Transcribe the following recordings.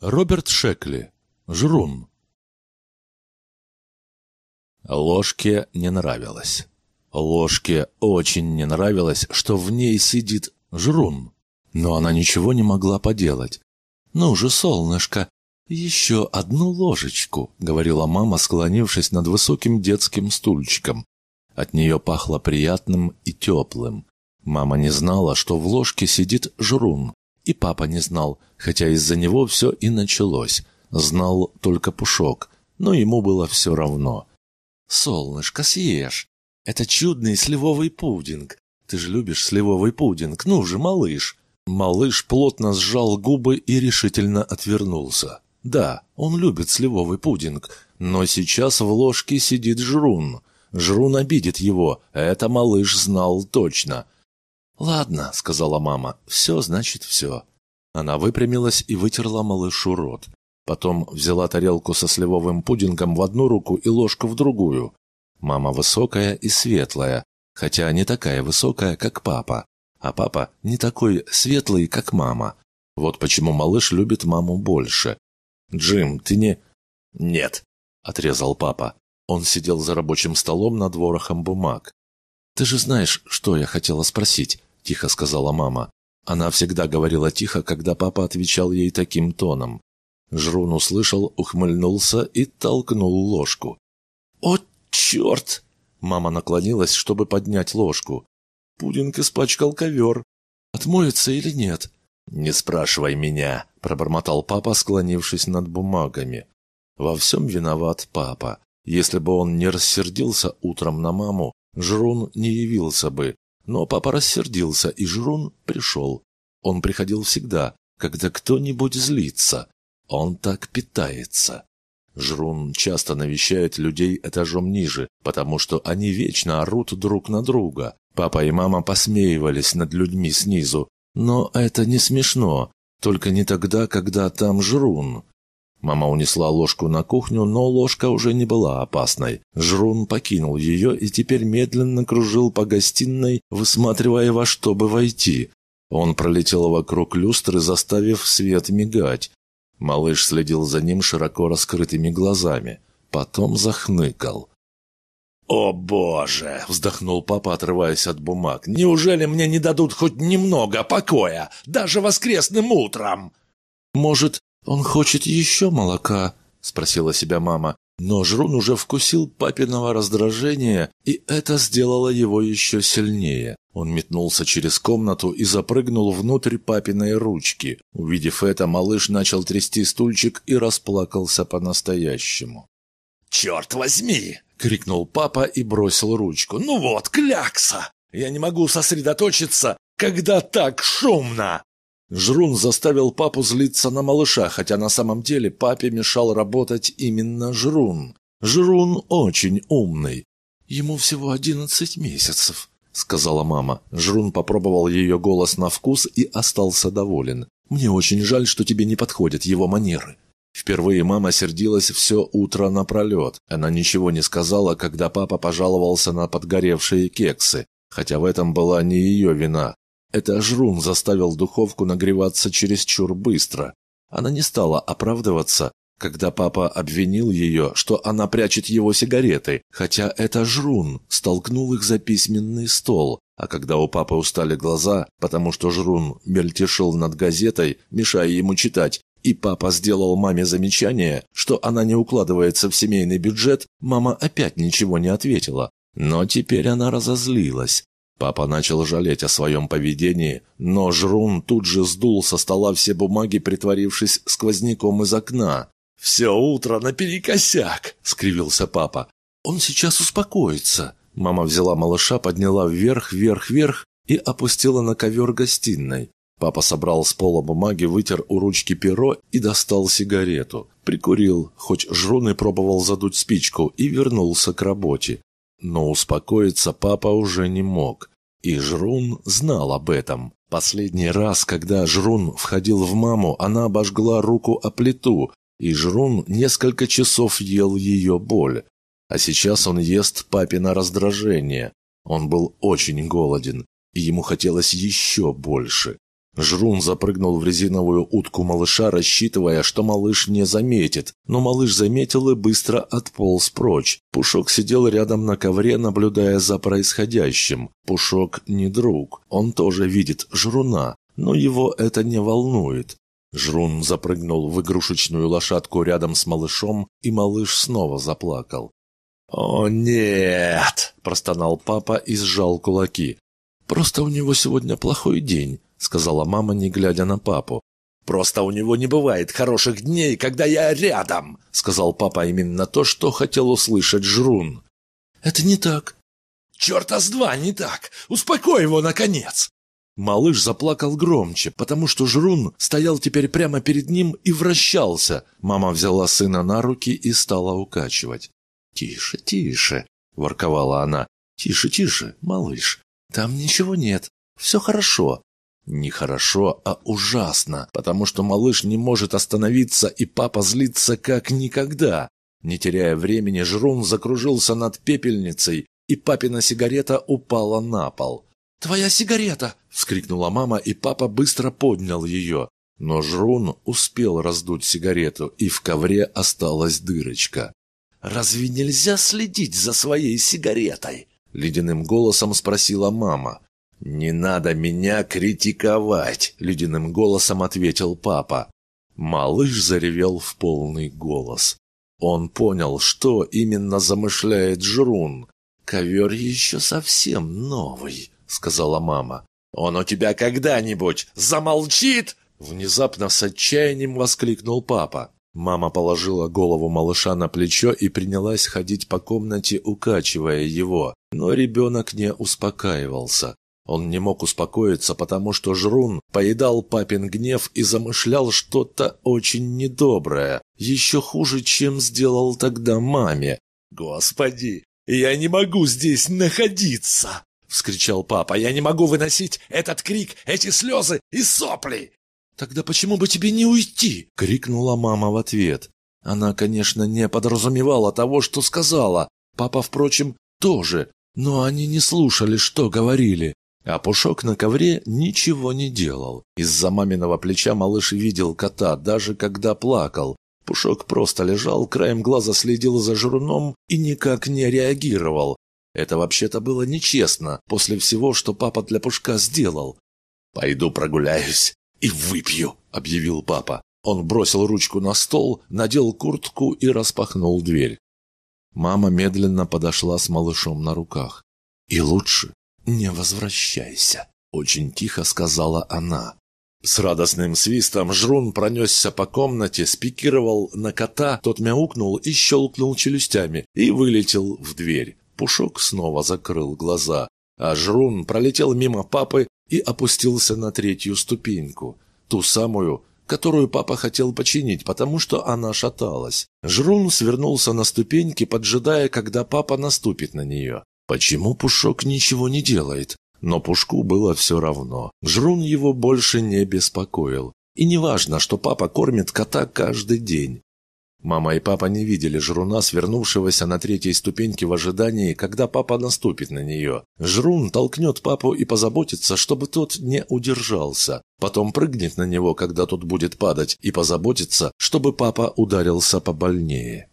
Роберт Шекли. Жрун. Ложке не нравилось. Ложке очень не нравилось, что в ней сидит жрун. Но она ничего не могла поделать. «Ну же, солнышко, еще одну ложечку», — говорила мама, склонившись над высоким детским стульчиком. От нее пахло приятным и теплым. Мама не знала, что в ложке сидит жрун. И папа не знал, хотя из-за него все и началось. Знал только Пушок, но ему было все равно. «Солнышко, съешь. Это чудный сливовый пудинг. Ты же любишь сливовый пудинг. Ну же, малыш!» Малыш плотно сжал губы и решительно отвернулся. Да, он любит сливовый пудинг, но сейчас в ложке сидит жрун. Жрун обидит его, это малыш знал точно – «Ладно», — сказала мама, — «все значит все». Она выпрямилась и вытерла малышу рот. Потом взяла тарелку со сливовым пудингом в одну руку и ложку в другую. Мама высокая и светлая, хотя не такая высокая, как папа. А папа не такой светлый, как мама. Вот почему малыш любит маму больше. «Джим, ты не...» «Нет», — отрезал папа. Он сидел за рабочим столом над ворохом бумаг. «Ты же знаешь, что я хотела спросить?» – тихо сказала мама. Она всегда говорила тихо, когда папа отвечал ей таким тоном. Жрун услышал, ухмыльнулся и толкнул ложку. «О, черт!» Мама наклонилась, чтобы поднять ложку. Пудинг испачкал ковер. Отмоется или нет? «Не спрашивай меня», — пробормотал папа, склонившись над бумагами. Во всем виноват папа. Если бы он не рассердился утром на маму, Жрун не явился бы, но папа рассердился, и Жрун пришел. Он приходил всегда, когда кто-нибудь злится. Он так питается. Жрун часто навещает людей этажом ниже, потому что они вечно орут друг на друга. Папа и мама посмеивались над людьми снизу. Но это не смешно, только не тогда, когда там Жрун. Мама унесла ложку на кухню, но ложка уже не была опасной. Жрун покинул ее и теперь медленно кружил по гостиной, высматривая во что бы войти. Он пролетел вокруг люстры, заставив свет мигать. Малыш следил за ним широко раскрытыми глазами. Потом захныкал. «О боже!» — вздохнул папа, отрываясь от бумаг. «Неужели мне не дадут хоть немного покоя, даже воскресным утром?» «Может, «Он хочет еще молока?» – спросила себя мама. Но Жрун уже вкусил папиного раздражения, и это сделало его еще сильнее. Он метнулся через комнату и запрыгнул внутрь папиной ручки. Увидев это, малыш начал трясти стульчик и расплакался по-настоящему. «Черт возьми!» — крикнул папа и бросил ручку. «Ну вот, клякса! Я не могу сосредоточиться, когда так шумно!» Жрун заставил папу злиться на малыша, хотя на самом деле папе мешал работать именно Жрун. Жрун очень умный. Ему всего одиннадцать месяцев, сказала мама. Жрун попробовал ее голос на вкус и остался доволен. Мне очень жаль, что тебе не подходят его манеры. Впервые мама сердилась все утро напролет. Она ничего не сказала, когда папа пожаловался на подгоревшие кексы, хотя в этом была не ее вина. Это Жрун заставил духовку нагреваться чересчур быстро. Она не стала оправдываться, когда папа обвинил ее, что она прячет его сигареты, хотя это Жрун столкнул их за письменный стол, а когда у папы устали глаза, потому что Жрун мельтешил над газетой, мешая ему читать, и папа сделал маме замечание, что она не укладывается в семейный бюджет, мама опять ничего не ответила. Но теперь она разозлилась. Папа начал жалеть о своем поведении, но Жрун тут же сдул со стола все бумаги, притворившись сквозняком из окна. «Все утро наперекосяк!» — скривился папа. «Он сейчас успокоится!» Мама взяла малыша, подняла вверх, вверх, вверх и опустила на ковер гостиной. Папа собрал с пола бумаги, вытер у ручки перо и достал сигарету. Прикурил, хоть Жрун и пробовал задуть спичку, и вернулся к работе. Но успокоиться папа уже не мог. И Жрун знал об этом. Последний раз, когда Жрун входил в маму, она обожгла руку о плиту, и Жрун несколько часов ел ее боль. А сейчас он ест папино раздражение. Он был очень голоден, и ему хотелось еще больше. Жрун запрыгнул в резиновую утку малыша, рассчитывая, что малыш не заметит. Но малыш заметил и быстро отполз прочь. Пушок сидел рядом на ковре, наблюдая за происходящим. Пушок не друг. Он тоже видит жруна, но его это не волнует. Жрун запрыгнул в игрушечную лошадку рядом с малышом, и малыш снова заплакал. «О, нет!» – простонал папа и сжал кулаки. «Просто у него сегодня плохой день», — сказала мама, не глядя на папу. «Просто у него не бывает хороших дней, когда я рядом», — сказал папа именно то, что хотел услышать Жрун. «Это не так». «Черта с два не так! Успокой его, наконец!» Малыш заплакал громче, потому что Жрун стоял теперь прямо перед ним и вращался. Мама взяла сына на руки и стала укачивать. «Тише, тише!» – ворковала она. «Тише, тише, малыш. Там ничего нет. Все хорошо. Не хорошо, а ужасно, потому что малыш не может остановиться, и папа злится как никогда. Не теряя времени, Жрун закружился над пепельницей, и папина сигарета упала на пол. «Твоя сигарета!» — вскрикнула мама, и папа быстро поднял ее. Но Жрун успел раздуть сигарету, и в ковре осталась дырочка. «Разве нельзя следить за своей сигаретой?» — ледяным голосом спросила мама. «Не надо меня критиковать», — ледяным голосом ответил папа. Малыш заревел в полный голос. Он понял, что именно замышляет Жрун. «Ковер еще совсем новый», — сказала мама. «Он у тебя когда-нибудь замолчит?» Внезапно с отчаянием воскликнул папа. Мама положила голову малыша на плечо и принялась ходить по комнате, укачивая его. Но ребенок не успокаивался. Он не мог успокоиться, потому что Жрун поедал папин гнев и замышлял что-то очень недоброе, еще хуже, чем сделал тогда маме. «Господи, я не могу здесь находиться!» — вскричал папа. «Я не могу выносить этот крик, эти слезы и сопли!» «Тогда почему бы тебе не уйти?» — крикнула мама в ответ. Она, конечно, не подразумевала того, что сказала. Папа, впрочем, тоже, но они не слушали, что говорили. А Пушок на ковре ничего не делал. Из-за маминого плеча малыш видел кота, даже когда плакал. Пушок просто лежал, краем глаза следил за журном и никак не реагировал. Это вообще-то было нечестно, после всего, что папа для Пушка сделал. «Пойду прогуляюсь и выпью», — объявил папа. Он бросил ручку на стол, надел куртку и распахнул дверь. Мама медленно подошла с малышом на руках. «И лучше «Не возвращайся», — очень тихо сказала она. С радостным свистом жрун пронесся по комнате, спикировал на кота, тот мяукнул и щелкнул челюстями и вылетел в дверь. Пушок снова закрыл глаза, а жрун пролетел мимо папы и опустился на третью ступеньку, ту самую, которую папа хотел починить, потому что она шаталась. Жрун свернулся на ступеньки, поджидая, когда папа наступит на нее. Почему Пушок ничего не делает? Но Пушку было все равно. Жрун его больше не беспокоил. И не важно, что папа кормит кота каждый день. Мама и папа не видели жруна, свернувшегося на третьей ступеньке в ожидании, когда папа наступит на нее. Жрун толкнет папу и позаботится, чтобы тот не удержался. Потом прыгнет на него, когда тот будет падать, и позаботится, чтобы папа ударился побольнее.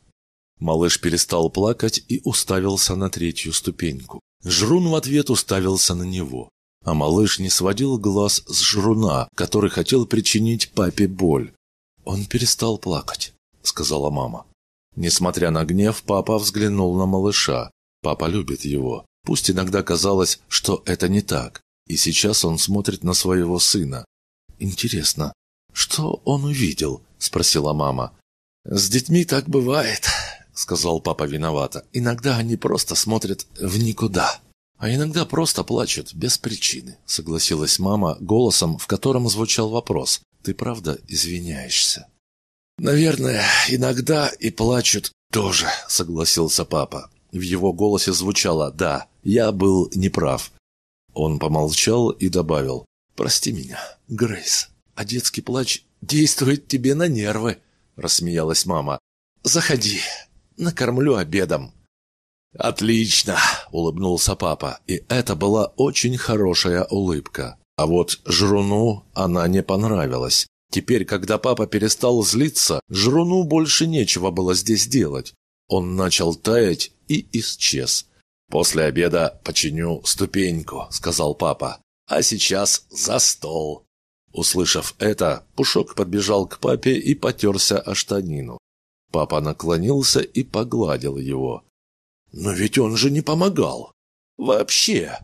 Малыш перестал плакать и уставился на третью ступеньку. Жрун в ответ уставился на него. А малыш не сводил глаз с жруна, который хотел причинить папе боль. «Он перестал плакать», — сказала мама. Несмотря на гнев, папа взглянул на малыша. Папа любит его. Пусть иногда казалось, что это не так. И сейчас он смотрит на своего сына. «Интересно, что он увидел?» — спросила мама. «С детьми так бывает», — сказал папа виновато. «Иногда они просто смотрят в никуда». «А иногда просто плачут, без причины», — согласилась мама голосом, в котором звучал вопрос. «Ты правда извиняешься?» «Наверное, иногда и плачут тоже», — согласился папа. В его голосе звучало «Да, я был неправ». Он помолчал и добавил «Прости меня, Грейс, а детский плач действует тебе на нервы», — рассмеялась мама. «Заходи, накормлю обедом». «Отлично!» — улыбнулся папа, и это была очень хорошая улыбка. А вот Жруну она не понравилась. Теперь, когда папа перестал злиться, Жруну больше нечего было здесь делать. Он начал таять и исчез. «После обеда починю ступеньку», — сказал папа. «А сейчас за стол». Услышав это, Пушок подбежал к папе и потерся о штанину. Папа наклонился и погладил его. «Но ведь он же не помогал. Вообще!»